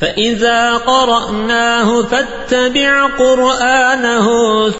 فإذا قرأناه فاتبع قرآنه